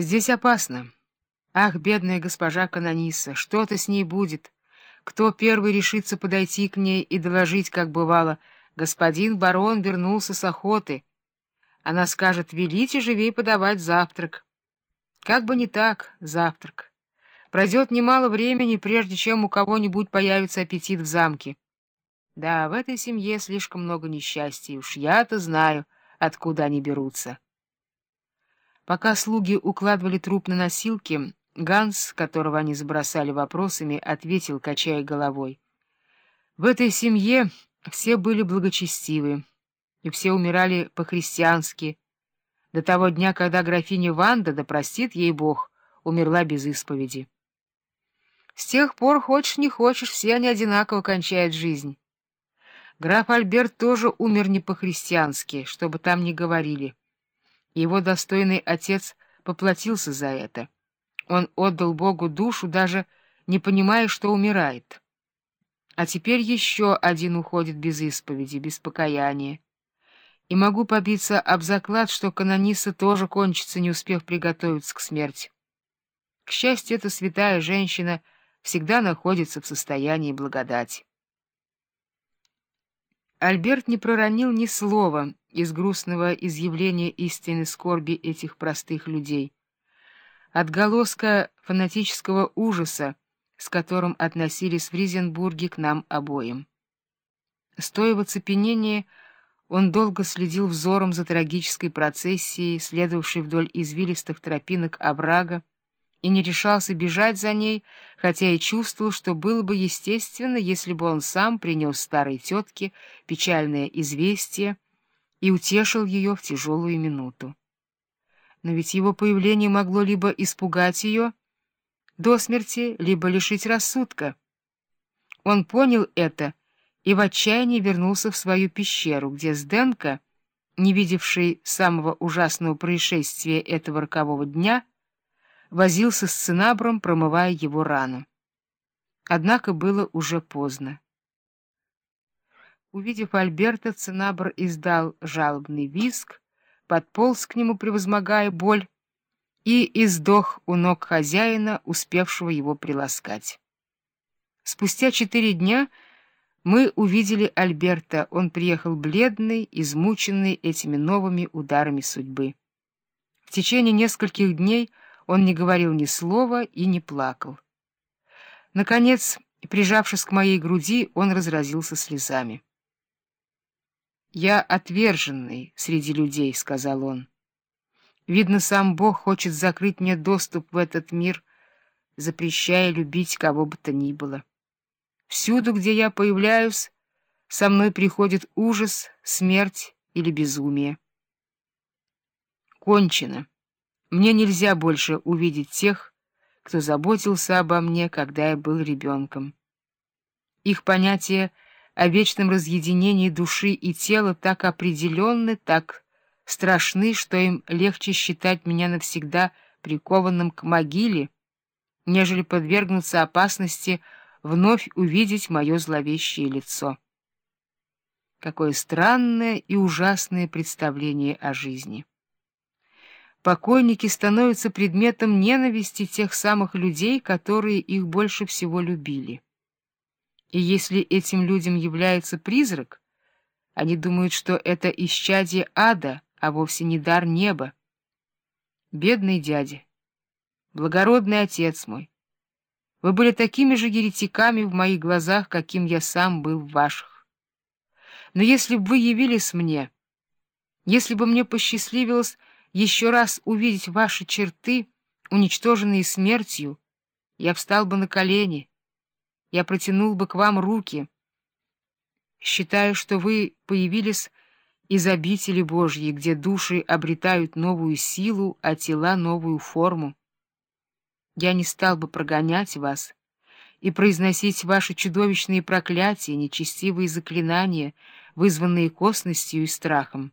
Здесь опасно. Ах, бедная госпожа Канониса, что-то с ней будет. Кто первый решится подойти к ней и доложить, как бывало, господин барон вернулся с охоты. Она скажет, велите живей подавать завтрак. Как бы не так, завтрак. Пройдет немало времени, прежде чем у кого-нибудь появится аппетит в замке. Да, в этой семье слишком много несчастья, уж я-то знаю, откуда они берутся. Пока слуги укладывали труп на носилки, Ганс, которого они забросали вопросами, ответил, качая головой. В этой семье все были благочестивы, и все умирали по-христиански, до того дня, когда графиня Ванда, да простит ей Бог, умерла без исповеди. С тех пор, хочешь не хочешь, все они одинаково кончают жизнь. Граф Альберт тоже умер не по-христиански, чтобы там не говорили. Его достойный отец поплатился за это. Он отдал Богу душу, даже не понимая, что умирает. А теперь еще один уходит без исповеди, без покаяния. И могу побиться об заклад, что канониса тоже кончится, не успев приготовиться к смерти. К счастью, эта святая женщина всегда находится в состоянии благодати. Альберт не проронил ни слова из грустного изъявления истинной скорби этих простых людей. Отголоска фанатического ужаса, с которым относились в Ризенбурге к нам обоим. Стоя в оцепенении, он долго следил взором за трагической процессией, следовавшей вдоль извилистых тропинок оврага, и не решался бежать за ней, хотя и чувствовал, что было бы естественно, если бы он сам принес старой тетке печальное известие и утешил ее в тяжелую минуту. Но ведь его появление могло либо испугать ее до смерти, либо лишить рассудка. Он понял это и в отчаянии вернулся в свою пещеру, где Сденко, не видевший самого ужасного происшествия этого рокового дня, возился с цинабром, промывая его рану. Однако было уже поздно. Увидев Альберта, цинабр издал жалобный визг, подполз к нему, превозмогая боль, и издох у ног хозяина, успевшего его приласкать. Спустя четыре дня мы увидели Альберта. Он приехал бледный, измученный этими новыми ударами судьбы. В течение нескольких дней он не говорил ни слова и не плакал. Наконец, прижавшись к моей груди, он разразился слезами. «Я отверженный среди людей», — сказал он. «Видно, сам Бог хочет закрыть мне доступ в этот мир, запрещая любить кого бы то ни было. Всюду, где я появляюсь, со мной приходит ужас, смерть или безумие. Кончено». Мне нельзя больше увидеть тех, кто заботился обо мне, когда я был ребенком. Их понятия о вечном разъединении души и тела так определенны, так страшны, что им легче считать меня навсегда прикованным к могиле, нежели подвергнуться опасности вновь увидеть мое зловещее лицо. Какое странное и ужасное представление о жизни! Покойники становятся предметом ненависти тех самых людей, которые их больше всего любили. И если этим людям является призрак, они думают, что это исчадие ада, а вовсе не дар неба. Бедный дядя, благородный отец мой, вы были такими же еретиками в моих глазах, каким я сам был в ваших. Но если бы вы явились мне, если бы мне посчастливилось еще раз увидеть ваши черты, уничтоженные смертью, я встал бы на колени, я протянул бы к вам руки. Считаю, что вы появились из обители Божьей, где души обретают новую силу, а тела — новую форму. Я не стал бы прогонять вас и произносить ваши чудовищные проклятия, нечестивые заклинания, вызванные косностью и страхом.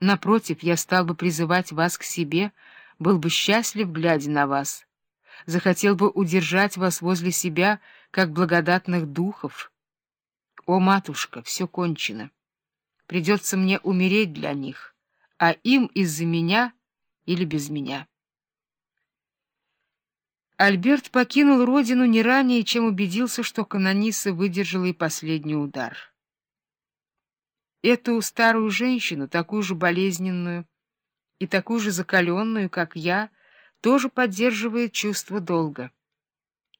Напротив, я стал бы призывать вас к себе, был бы счастлив, глядя на вас, захотел бы удержать вас возле себя, как благодатных духов. О, матушка, все кончено. Придется мне умереть для них, а им из-за меня или без меня. Альберт покинул родину не ранее, чем убедился, что канониса выдержала и последний удар. Эту старую женщину, такую же болезненную и такую же закаленную, как я, тоже поддерживает чувство долга.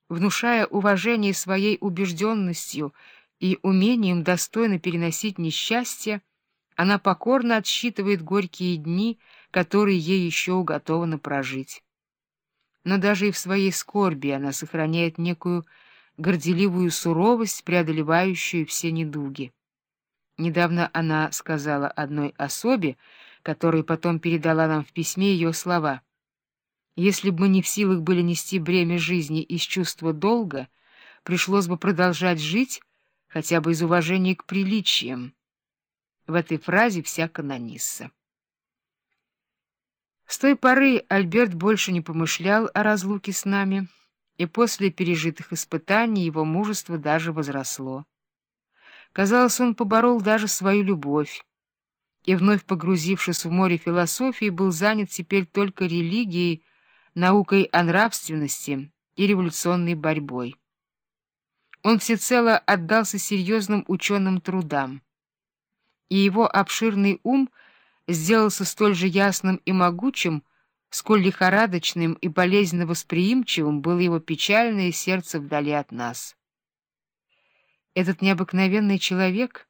Внушая уважение своей убежденностью и умением достойно переносить несчастье, она покорно отсчитывает горькие дни, которые ей еще уготовано прожить. Но даже и в своей скорби она сохраняет некую горделивую суровость, преодолевающую все недуги. Недавно она сказала одной особе, которая потом передала нам в письме ее слова. «Если бы мы не в силах были нести бремя жизни из чувства долга, пришлось бы продолжать жить хотя бы из уважения к приличиям». В этой фразе вся канонисса. С той поры Альберт больше не помышлял о разлуке с нами, и после пережитых испытаний его мужество даже возросло. Казалось, он поборол даже свою любовь, и, вновь погрузившись в море философии, был занят теперь только религией, наукой о нравственности и революционной борьбой. Он всецело отдался серьезным ученым трудам, и его обширный ум сделался столь же ясным и могучим, сколь лихорадочным и болезненно восприимчивым было его печальное сердце вдали от нас. Этот необыкновенный человек,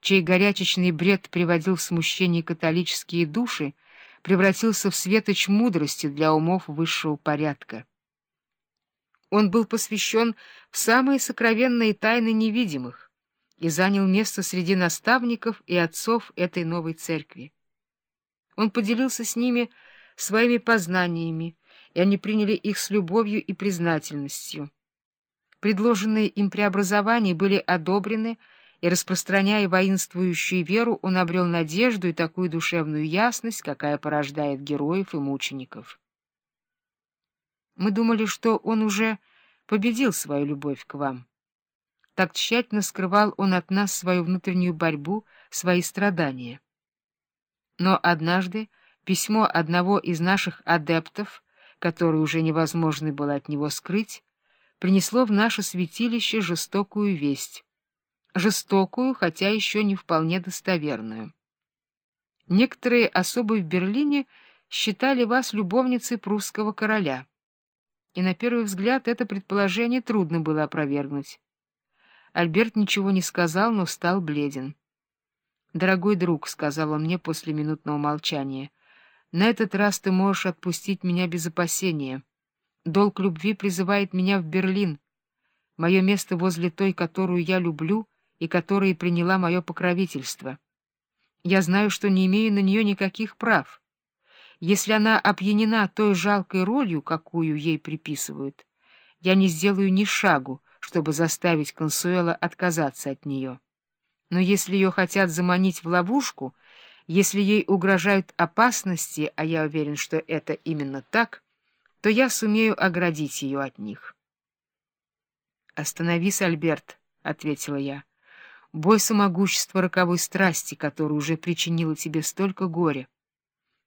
чей горячечный бред приводил в смущение католические души, превратился в светоч мудрости для умов высшего порядка. Он был посвящен в самые сокровенные тайны невидимых и занял место среди наставников и отцов этой новой церкви. Он поделился с ними своими познаниями, и они приняли их с любовью и признательностью. Предложенные им преобразования были одобрены, и, распространяя воинствующую веру, он обрел надежду и такую душевную ясность, какая порождает героев и мучеников. Мы думали, что он уже победил свою любовь к вам. Так тщательно скрывал он от нас свою внутреннюю борьбу, свои страдания. Но однажды письмо одного из наших адептов, которое уже невозможно было от него скрыть, принесло в наше святилище жестокую весть. Жестокую, хотя еще не вполне достоверную. Некоторые особы в Берлине считали вас любовницей прусского короля. И на первый взгляд это предположение трудно было опровергнуть. Альберт ничего не сказал, но стал бледен. «Дорогой друг», — сказал он мне после минутного молчания, — «на этот раз ты можешь отпустить меня без опасения». Долг любви призывает меня в Берлин. Мое место возле той, которую я люблю и которая приняла мое покровительство. Я знаю, что не имею на нее никаких прав. Если она опьянена той жалкой ролью, какую ей приписывают, я не сделаю ни шагу, чтобы заставить Консуэла отказаться от нее. Но если ее хотят заманить в ловушку, если ей угрожают опасности, а я уверен, что это именно так — то я сумею оградить ее от них. «Остановись, Альберт», — ответила я. «Бойся могущества роковой страсти, которая уже причинила тебе столько горя.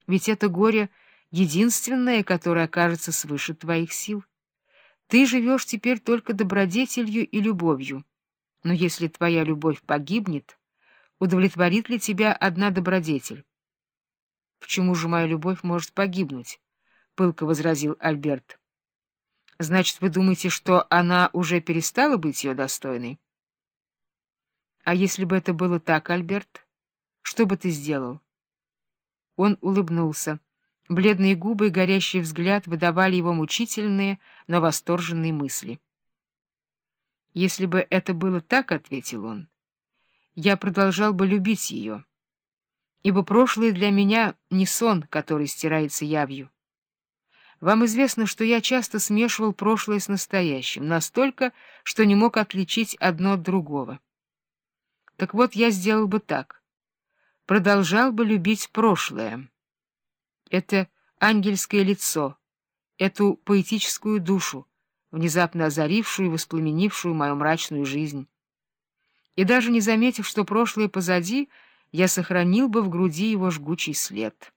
Ведь это горе единственное, которое окажется свыше твоих сил. Ты живешь теперь только добродетелью и любовью. Но если твоя любовь погибнет, удовлетворит ли тебя одна добродетель? Почему же моя любовь может погибнуть? Пылко возразил Альберт. Значит, вы думаете, что она уже перестала быть ее достойной? А если бы это было так, Альберт, что бы ты сделал? Он улыбнулся. Бледные губы и горящий взгляд выдавали его мучительные, но восторженные мысли. «Если бы это было так, — ответил он, — я продолжал бы любить ее, ибо прошлое для меня не сон, который стирается явью. Вам известно, что я часто смешивал прошлое с настоящим, настолько, что не мог отличить одно от другого. Так вот, я сделал бы так. Продолжал бы любить прошлое. Это ангельское лицо, эту поэтическую душу, внезапно озарившую и воспламенившую мою мрачную жизнь. И даже не заметив, что прошлое позади, я сохранил бы в груди его жгучий след».